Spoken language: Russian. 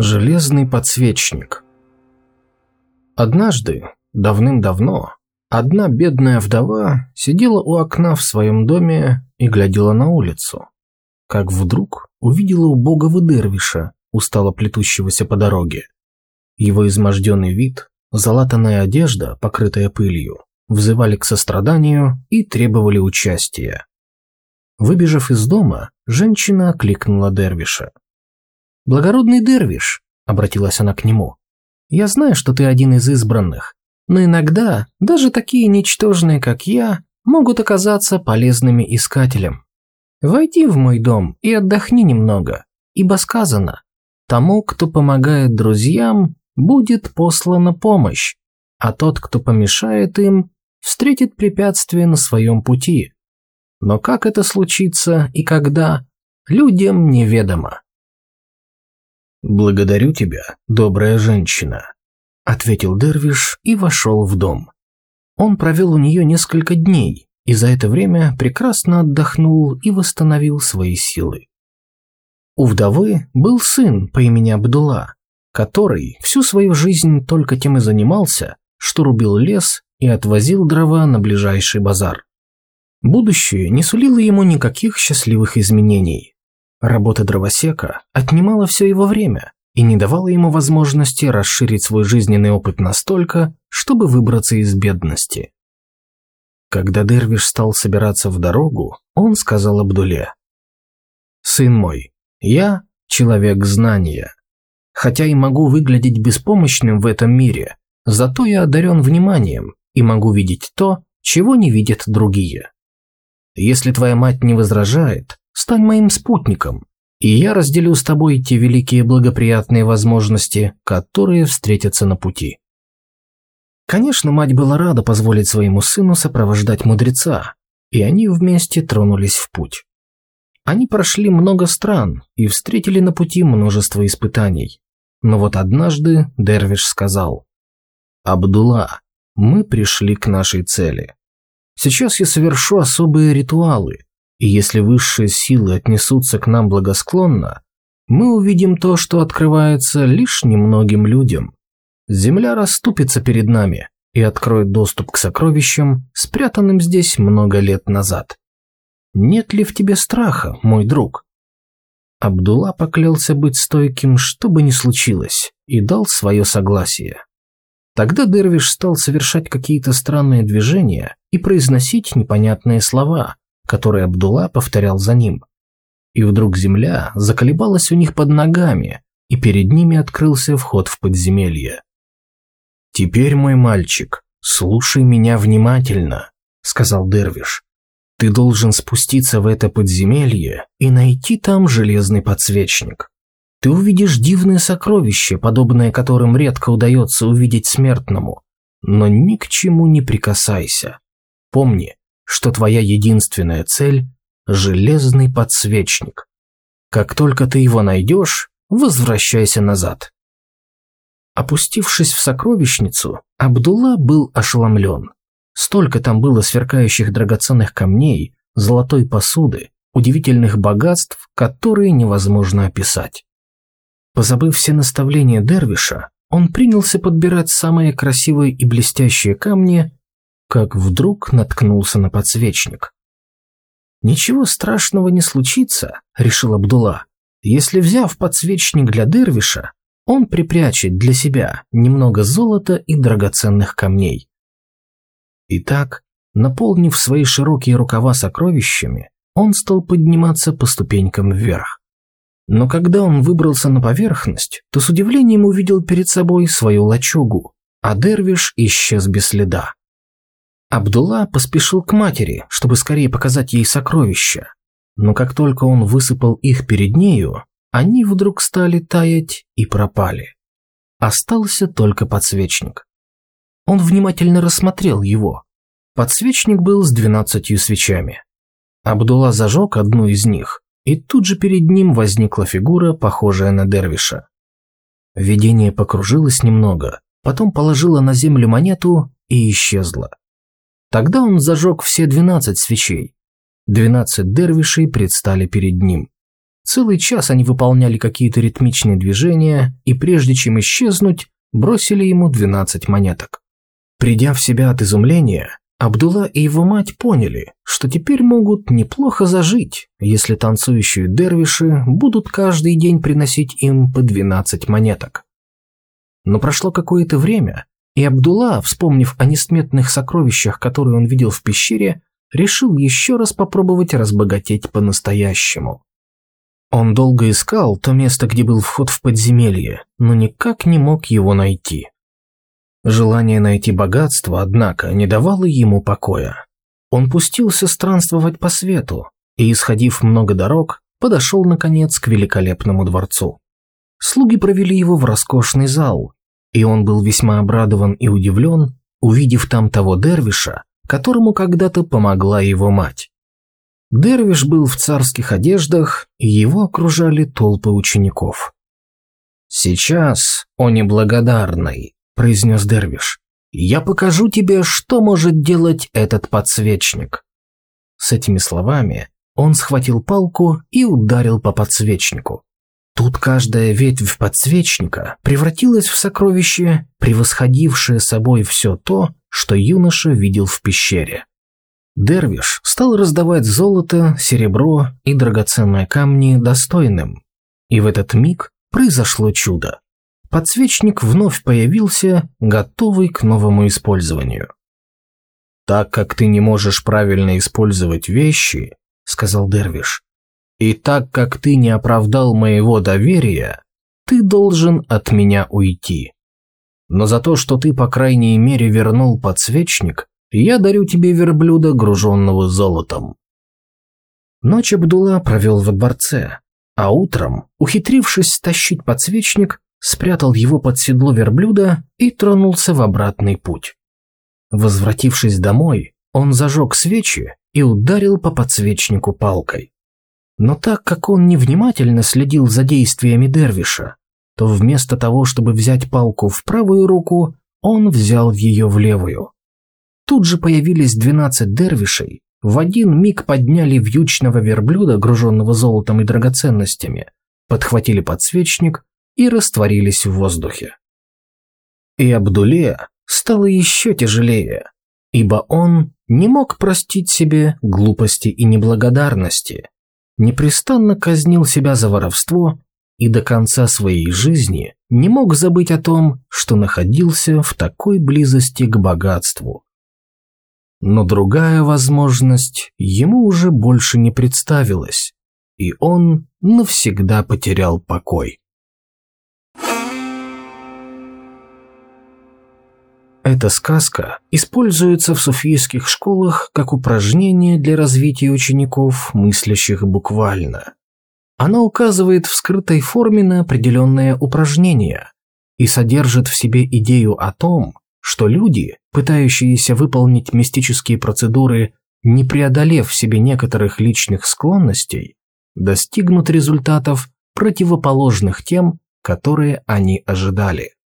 Железный подсвечник Однажды, давным-давно, одна бедная вдова сидела у окна в своем доме и глядела на улицу, как вдруг увидела убогого дервиша, устало плетущегося по дороге. Его изможденный вид, залатанная одежда, покрытая пылью, взывали к состраданию и требовали участия. Выбежав из дома, женщина окликнула Дервиша. «Благородный Дервиш», — обратилась она к нему, — «я знаю, что ты один из избранных, но иногда даже такие ничтожные, как я, могут оказаться полезными искателям. Войди в мой дом и отдохни немного, ибо сказано, тому, кто помогает друзьям, будет послана помощь, а тот, кто помешает им, встретит препятствие на своем пути. Но как это случится и когда, людям неведомо. «Благодарю тебя, добрая женщина», – ответил Дервиш и вошел в дом. Он провел у нее несколько дней и за это время прекрасно отдохнул и восстановил свои силы. У вдовы был сын по имени Абдулла, который всю свою жизнь только тем и занимался, что рубил лес и отвозил дрова на ближайший базар. Будущее не сулило ему никаких счастливых изменений. Работа дровосека отнимала все его время и не давала ему возможности расширить свой жизненный опыт настолько, чтобы выбраться из бедности. Когда Дервиш стал собираться в дорогу, он сказал Абдуле, «Сын мой, я – человек знания. Хотя и могу выглядеть беспомощным в этом мире, зато я одарен вниманием и могу видеть то, чего не видят другие. Если твоя мать не возражает, стань моим спутником, и я разделю с тобой те великие благоприятные возможности, которые встретятся на пути. Конечно, мать была рада позволить своему сыну сопровождать мудреца, и они вместе тронулись в путь. Они прошли много стран и встретили на пути множество испытаний. Но вот однажды Дервиш сказал, «Абдулла, мы пришли к нашей цели. Сейчас я совершу особые ритуалы, и если высшие силы отнесутся к нам благосклонно, мы увидим то, что открывается лишь немногим людям. Земля расступится перед нами и откроет доступ к сокровищам, спрятанным здесь много лет назад. Нет ли в тебе страха, мой друг? Абдулла поклялся быть стойким, что бы ни случилось, и дал свое согласие. Тогда Дервиш стал совершать какие-то странные движения и произносить непонятные слова, которые Абдулла повторял за ним. И вдруг земля заколебалась у них под ногами, и перед ними открылся вход в подземелье. «Теперь, мой мальчик, слушай меня внимательно», — сказал Дервиш. «Ты должен спуститься в это подземелье и найти там железный подсвечник. Ты увидишь дивные сокровища, подобные которым редко удается увидеть смертному, но ни к чему не прикасайся. Помни, что твоя единственная цель – железный подсвечник. Как только ты его найдешь, возвращайся назад. Опустившись в сокровищницу, Абдулла был ошеломлен. Столько там было сверкающих драгоценных камней, золотой посуды, удивительных богатств, которые невозможно описать. Позабыв все наставления Дервиша, он принялся подбирать самые красивые и блестящие камни, как вдруг наткнулся на подсвечник. «Ничего страшного не случится», – решил Абдулла, – «если, взяв подсвечник для Дервиша, он припрячет для себя немного золота и драгоценных камней». Итак, наполнив свои широкие рукава сокровищами, он стал подниматься по ступенькам вверх. Но когда он выбрался на поверхность, то с удивлением увидел перед собой свою лачугу, а Дервиш исчез без следа. Абдулла поспешил к матери, чтобы скорее показать ей сокровища. Но как только он высыпал их перед нею, они вдруг стали таять и пропали. Остался только подсвечник. Он внимательно рассмотрел его. Подсвечник был с двенадцатью свечами. Абдулла зажег одну из них, и тут же перед ним возникла фигура, похожая на Дервиша. Видение покружилось немного, потом положило на землю монету и исчезло. Тогда он зажег все двенадцать свечей. Двенадцать дервишей предстали перед ним. Целый час они выполняли какие-то ритмичные движения и прежде чем исчезнуть, бросили ему 12 монеток. Придя в себя от изумления, Абдулла и его мать поняли, что теперь могут неплохо зажить, если танцующие дервиши будут каждый день приносить им по 12 монеток. Но прошло какое-то время, и Абдулла, вспомнив о несметных сокровищах, которые он видел в пещере, решил еще раз попробовать разбогатеть по-настоящему. Он долго искал то место, где был вход в подземелье, но никак не мог его найти. Желание найти богатство, однако, не давало ему покоя. Он пустился странствовать по свету и, исходив много дорог, подошел, наконец, к великолепному дворцу. Слуги провели его в роскошный зал, и он был весьма обрадован и удивлен, увидев там того дервиша, которому когда-то помогла его мать. Дервиш был в царских одеждах, и его окружали толпы учеников. «Сейчас, о неблагодарный», – произнес Дервиш, – «я покажу тебе, что может делать этот подсвечник». С этими словами он схватил палку и ударил по подсвечнику. Тут каждая ветвь подсвечника превратилась в сокровище, превосходившее собой все то, что юноша видел в пещере. Дервиш стал раздавать золото, серебро и драгоценные камни достойным. И в этот миг произошло чудо. Подсвечник вновь появился, готовый к новому использованию. «Так как ты не можешь правильно использовать вещи», — сказал Дервиш, «и так как ты не оправдал моего доверия, ты должен от меня уйти. Но за то, что ты, по крайней мере, вернул подсвечник, я дарю тебе верблюда, груженного золотом». Ночь Абдулла провел во дворце, а утром, ухитрившись стащить подсвечник, спрятал его под седло верблюда и тронулся в обратный путь. Возвратившись домой, он зажег свечи и ударил по подсвечнику палкой. Но так как он невнимательно следил за действиями Дервиша, то вместо того, чтобы взять палку в правую руку, он взял ее в левую. Тут же появились двенадцать дервишей, в один миг подняли вьючного верблюда, груженного золотом и драгоценностями, подхватили подсвечник и растворились в воздухе. И Абдуле стало еще тяжелее, ибо он не мог простить себе глупости и неблагодарности, непрестанно казнил себя за воровство и до конца своей жизни не мог забыть о том, что находился в такой близости к богатству. Но другая возможность ему уже больше не представилась, и он навсегда потерял покой. Эта сказка используется в суфийских школах как упражнение для развития учеников, мыслящих буквально. Она указывает в скрытой форме на определенное упражнение и содержит в себе идею о том, что люди, пытающиеся выполнить мистические процедуры, не преодолев в себе некоторых личных склонностей, достигнут результатов, противоположных тем, которые они ожидали.